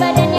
badan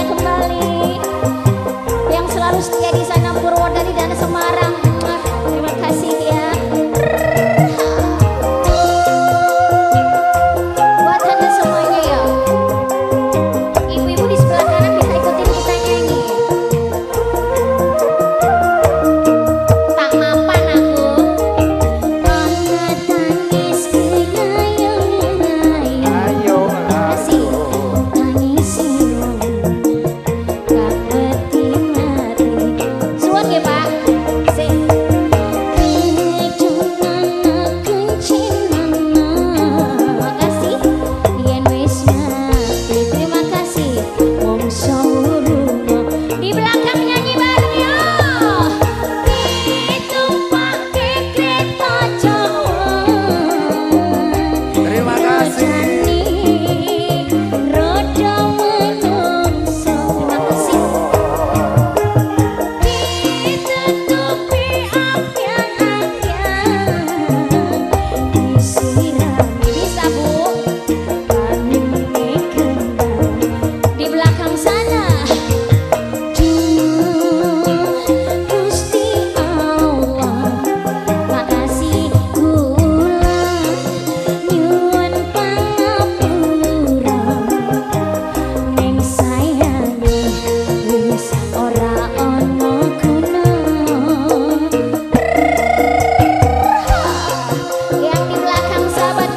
thăng xa bên